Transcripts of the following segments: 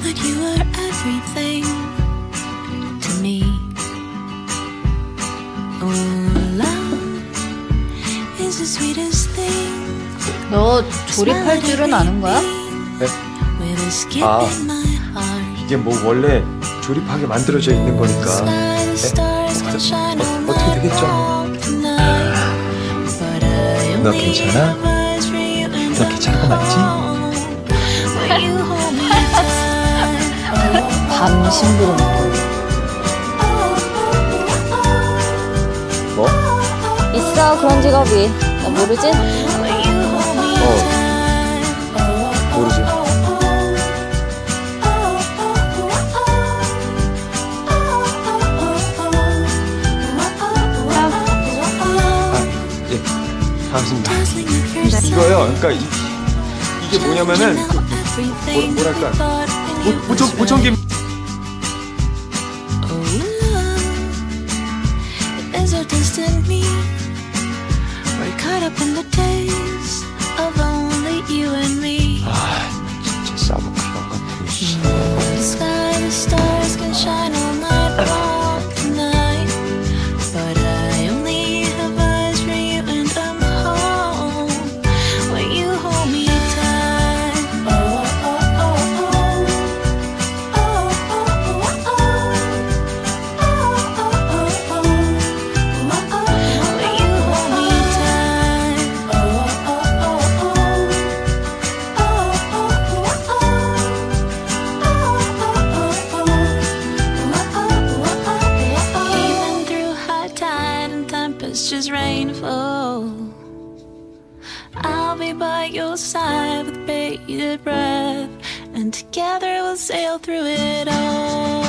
that you were everything to me. Oh, love is the sweetest thing. 너 조립할 줄은 아는 거야? 네? 아. 이게 뭐 원래 조립하게 만들어져 있는 거니까 shine 어, on 어떻게 되겠죠? 너 괜찮아? 너 괜찮은 거 맞지? 밤 심부름. 뭐? 있어 그런 직업이. 너 모르지? Hold me 어. 모르지 아, 예 반갑습니다 이거요 그러니까 이, 이게 뭐냐면은. 뭐-. Oh, a distant me. We're caught up in the days tempestuous rainfall, I'll be by your side with bated breath, and together we'll sail through it all.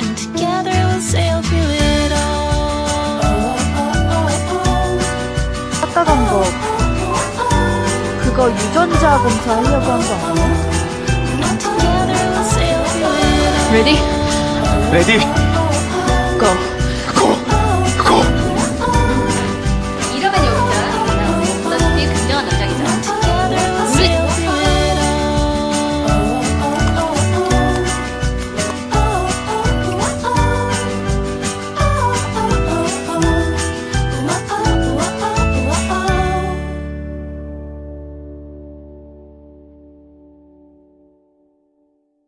And together we'll sail through it all. 아까 간 거. 그거 유전자 검사하려고 한 거 아니야? Ready? Ready. Go.